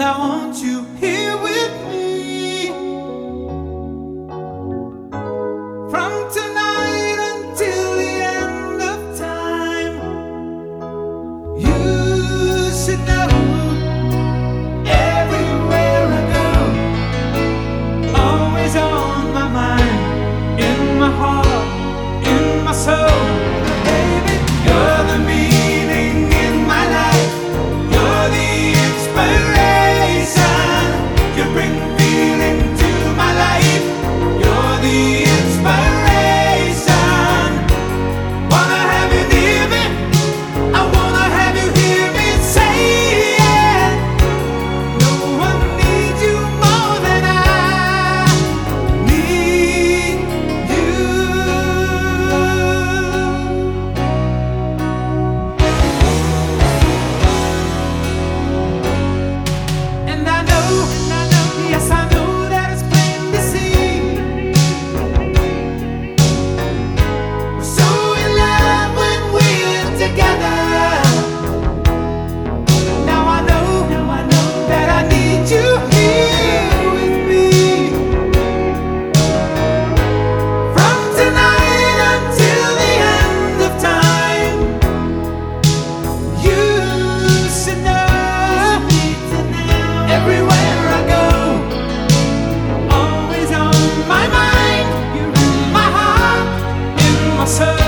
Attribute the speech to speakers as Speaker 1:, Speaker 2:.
Speaker 1: I want you here. myself